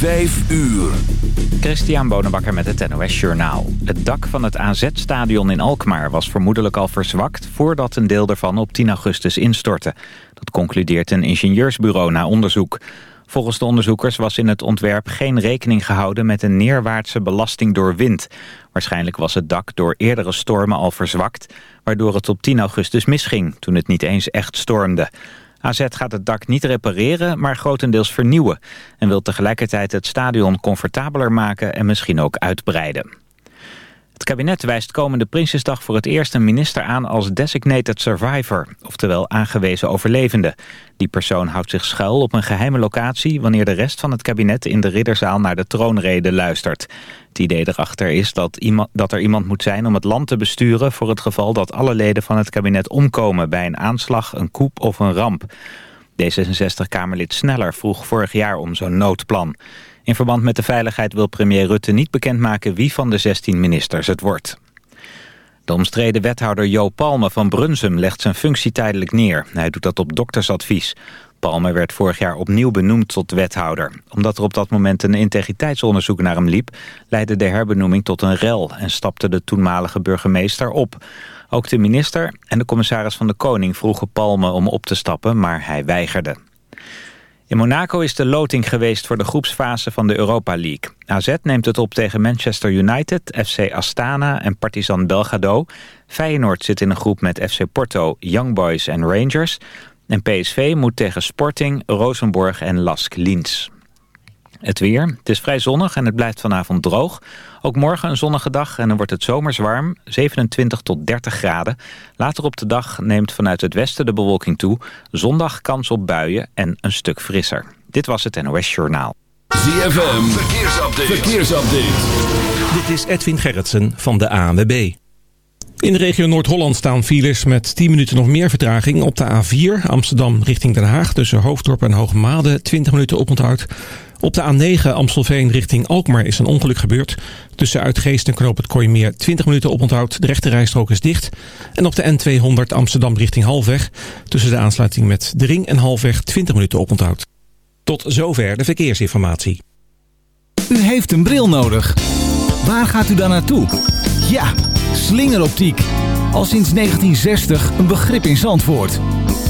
Vijf uur. Christian Bonenbakker met het NOS Journaal. Het dak van het AZ-stadion in Alkmaar was vermoedelijk al verzwakt... voordat een deel ervan op 10 augustus instortte. Dat concludeert een ingenieursbureau na onderzoek. Volgens de onderzoekers was in het ontwerp geen rekening gehouden... met een neerwaartse belasting door wind. Waarschijnlijk was het dak door eerdere stormen al verzwakt... waardoor het op 10 augustus misging, toen het niet eens echt stormde. AZ gaat het dak niet repareren, maar grotendeels vernieuwen... en wil tegelijkertijd het stadion comfortabeler maken en misschien ook uitbreiden. Het kabinet wijst komende Prinsjesdag voor het eerst een minister aan als designated survivor, oftewel aangewezen overlevende. Die persoon houdt zich schuil op een geheime locatie wanneer de rest van het kabinet in de ridderzaal naar de troonrede luistert. Het idee erachter is dat, iemand, dat er iemand moet zijn om het land te besturen voor het geval dat alle leden van het kabinet omkomen bij een aanslag, een coup of een ramp. D66-Kamerlid Sneller vroeg vorig jaar om zo'n noodplan. In verband met de veiligheid wil premier Rutte niet bekendmaken wie van de 16 ministers het wordt. De omstreden wethouder Jo Palme van Brunsum legt zijn functie tijdelijk neer. Hij doet dat op doktersadvies. Palme werd vorig jaar opnieuw benoemd tot wethouder. Omdat er op dat moment een integriteitsonderzoek naar hem liep... leidde de herbenoeming tot een rel en stapte de toenmalige burgemeester op. Ook de minister en de commissaris van de Koning vroegen Palme om op te stappen, maar hij weigerde. In Monaco is de loting geweest voor de groepsfase van de Europa League. AZ neemt het op tegen Manchester United, FC Astana en Partizan Belgrado. Feyenoord zit in een groep met FC Porto, Young Boys en Rangers. En PSV moet tegen Sporting, Rosenborg en Lask Linz. Het weer. Het is vrij zonnig en het blijft vanavond droog. Ook morgen een zonnige dag en dan wordt het zomers warm, 27 tot 30 graden. Later op de dag neemt vanuit het westen de bewolking toe. Zondag kans op buien en een stuk frisser. Dit was het NOS Journaal. ZFM, verkeersupdate. verkeersupdate. Dit is Edwin Gerritsen van de ANWB. In de regio Noord-Holland staan files met 10 minuten nog meer vertraging. Op de A4 Amsterdam richting Den Haag tussen Hoofddorp en Hoogmade 20 minuten oponthoud. Op de A9 Amstelveen richting Alkmaar is een ongeluk gebeurd. Tussen Uitgeest en Knoop het Kooimeer 20 minuten oponthoud. De rechte rijstrook is dicht. En op de N200 Amsterdam richting Halfweg. Tussen de aansluiting met de Ring en Halfweg 20 minuten oponthoud. Tot zover de verkeersinformatie. U heeft een bril nodig. Waar gaat u dan naartoe? Ja, slingeroptiek. Al sinds 1960 een begrip in Zandvoort.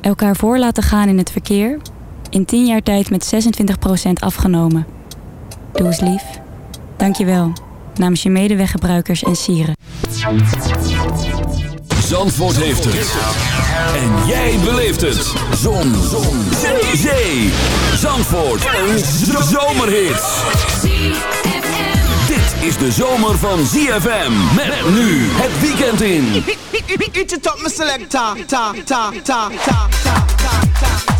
Elkaar voor laten gaan in het verkeer. In 10 jaar tijd met 26% afgenomen. Doe eens lief. Dank je wel. Namens je medeweggebruikers en sieren. Zandvoort heeft het. En jij beleeft het. Zon. Zon. Zee. Zandvoort. Een zomerhit. Is de zomer van ZFM. Met nu het weekend in. Eat it up, my selector. Ta, ta, ta, ta, ta, ta, ta,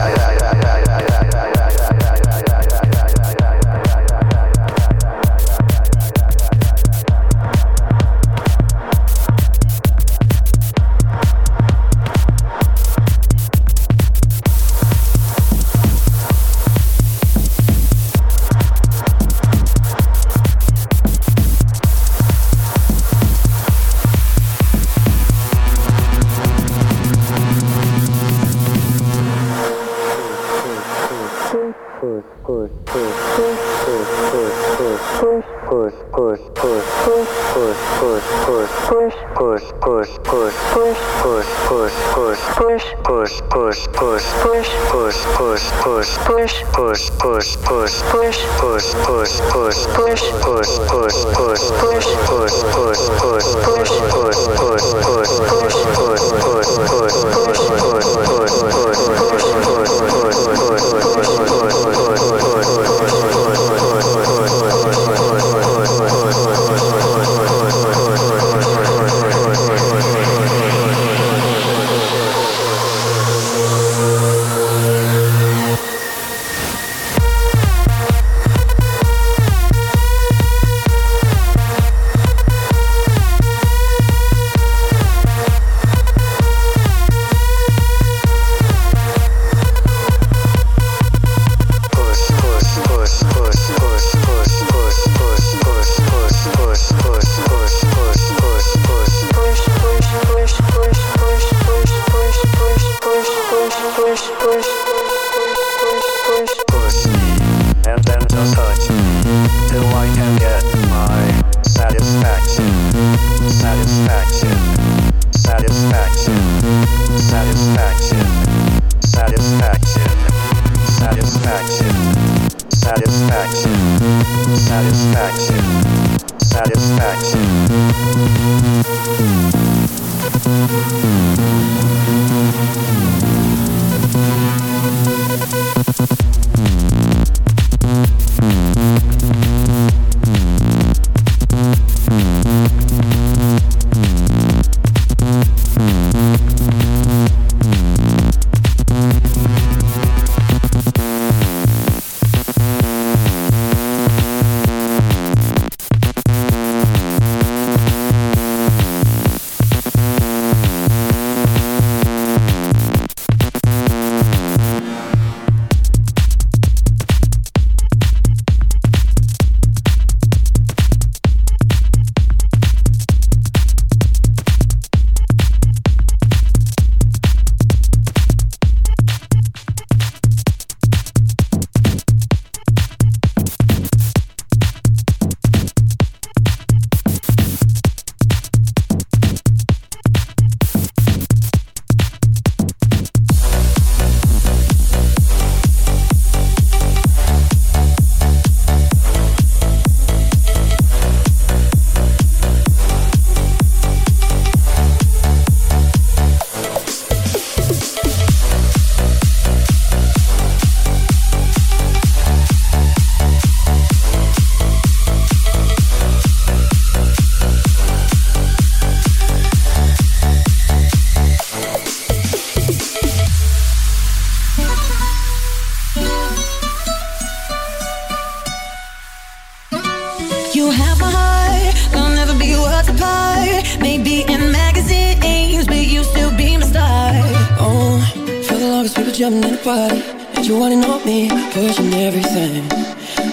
me, pushing everything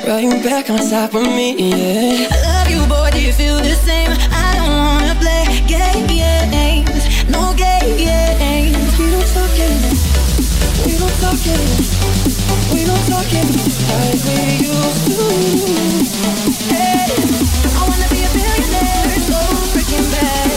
Right back on top of me, yeah I love you, boy, do you feel the same? I don't wanna play games, no games We don't talk it. we don't talk it. We don't talk it like we used to Hey, I wanna be a billionaire, so freaking bad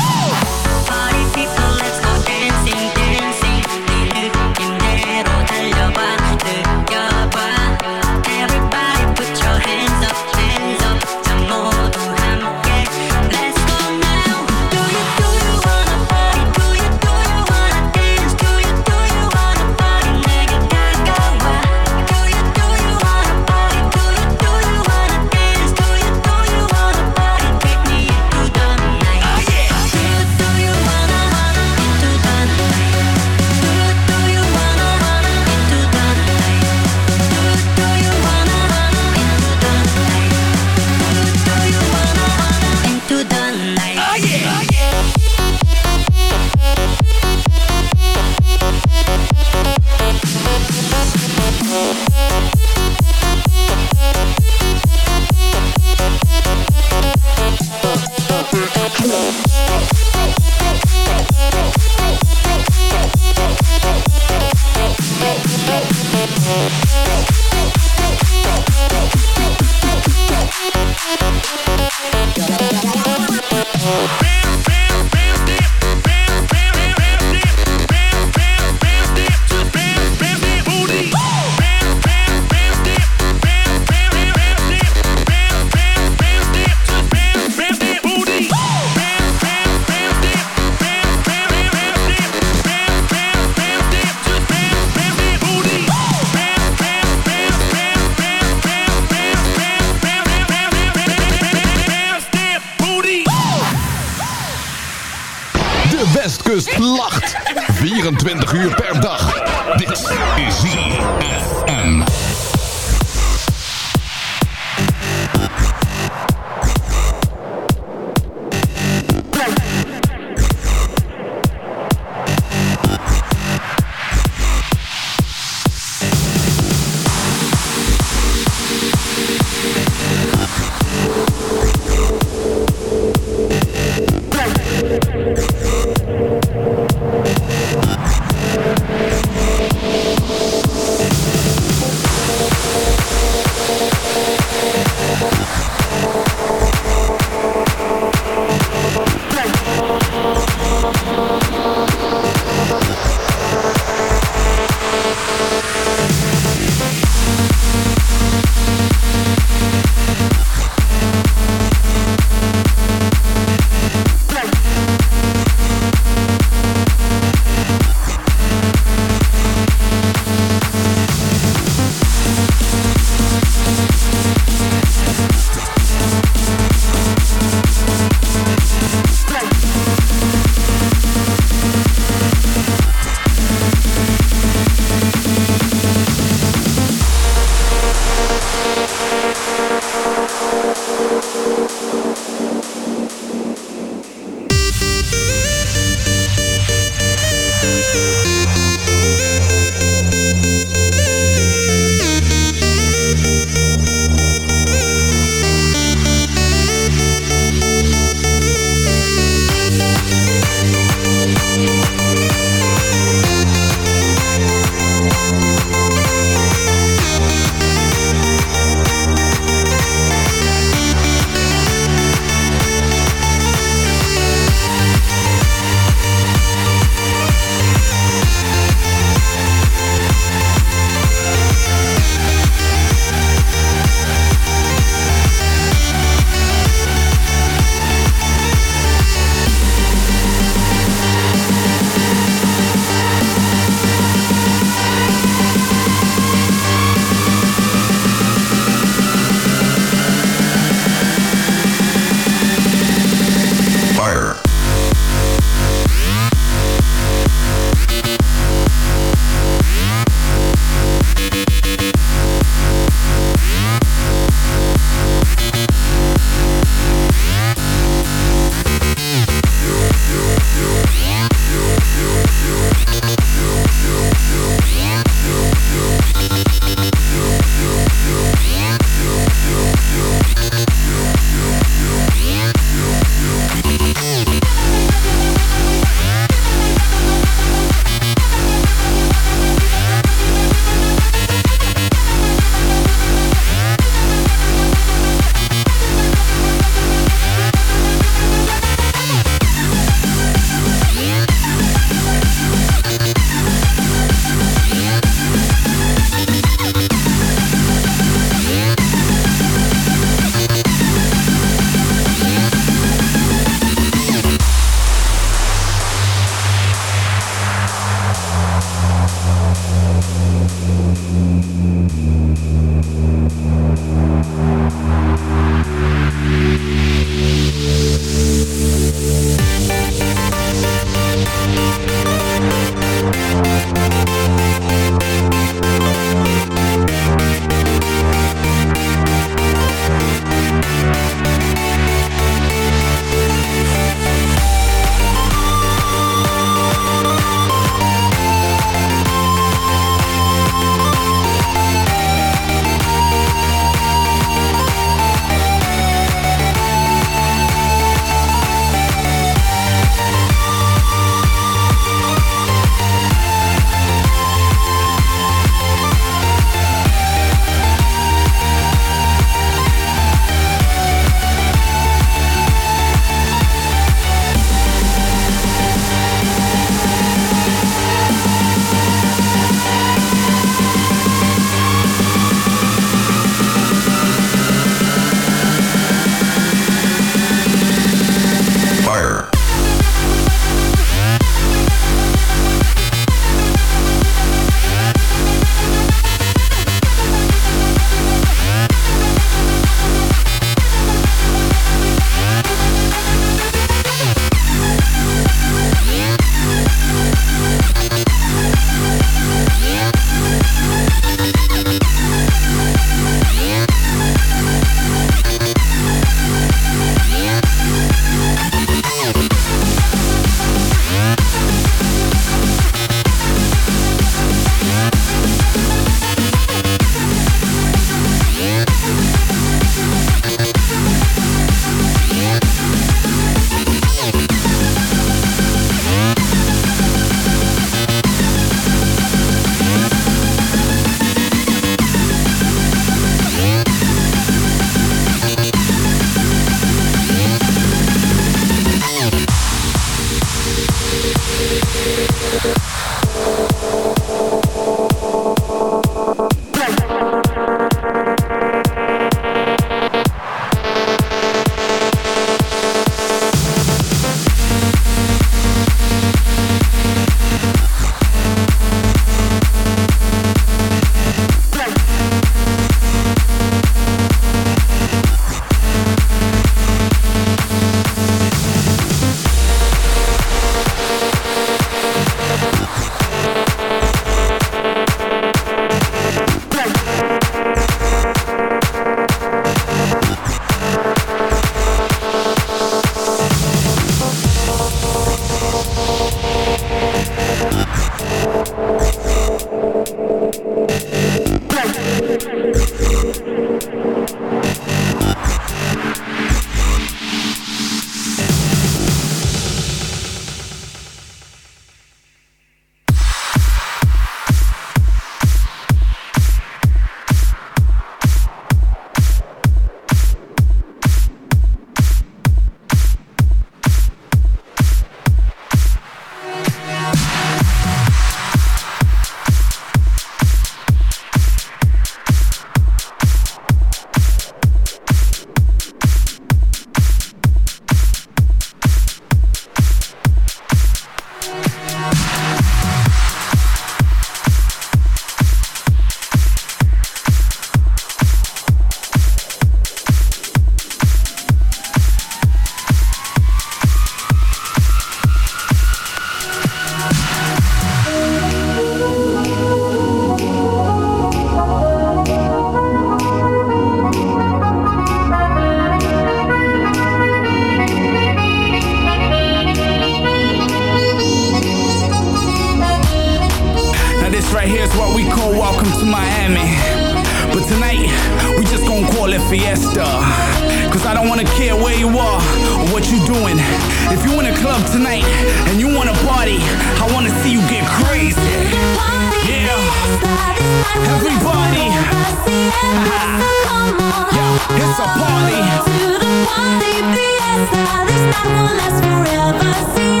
a party. To the party, fiesta. This night will last forever. See,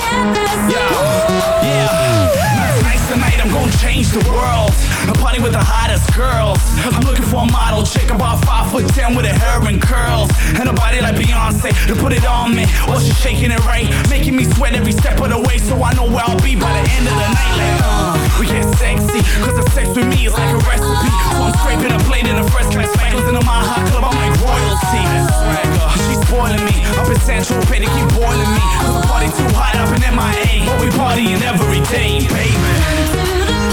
Yeah. Yeah. I'm gonna change the world. A party with the hottest girls. I'm looking for a model chick about five foot ten with her hair and curls. And a body like Beyonce to put it on me. While she's shaking it right, making me sweat every step of the way. So I know where I'll be by the end of the night. Like, uh, we get sexy, cause the sex with me is like a recipe. So I'm scraping a plate in a first class spangles in a my hot club. I'm like royalty. She's spoiling me. Up in Central Pay to keep boiling me. Cause the party too hot up in MIA. But we partying every day, baby.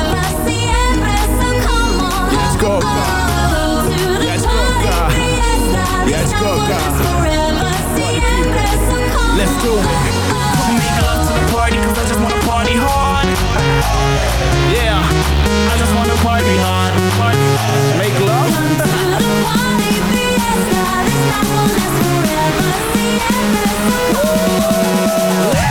Let's go, God. Let's go, God. Let's do it. Make love to the party, cause I just wanna party hard. Yeah, I just wanna party hard. Make love. Let's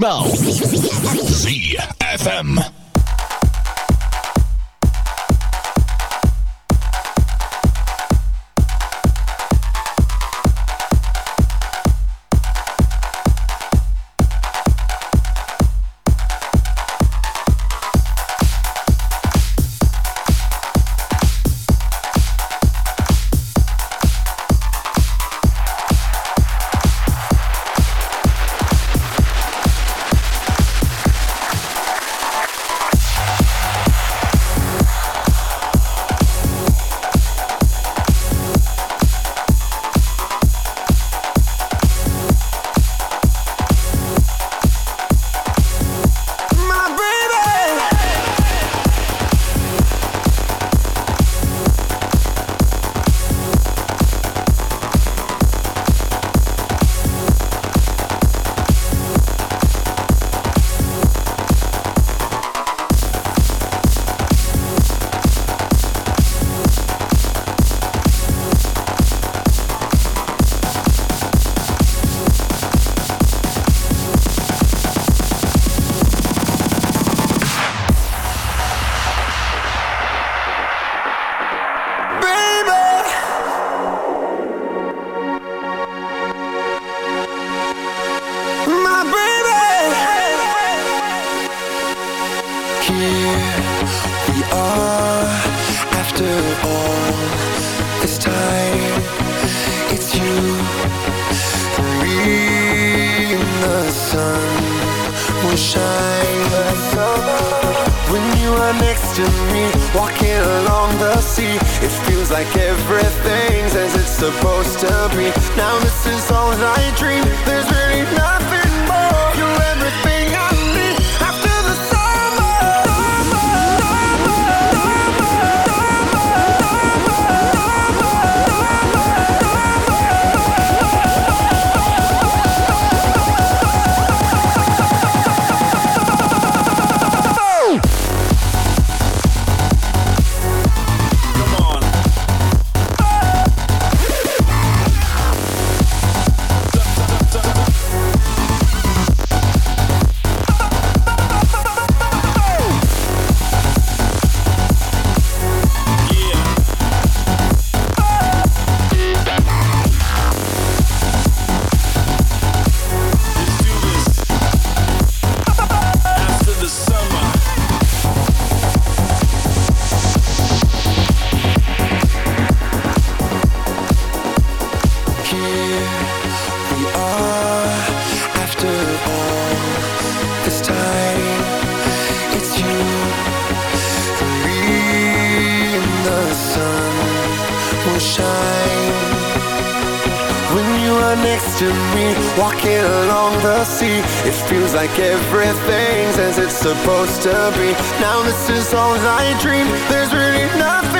Minimaal. To me, walking along the sea, it feels like everything's as it's supposed to be. Now this is all I dream. There's really nothing feels like everything's as it's supposed to be. Now this is all I dream. There's really nothing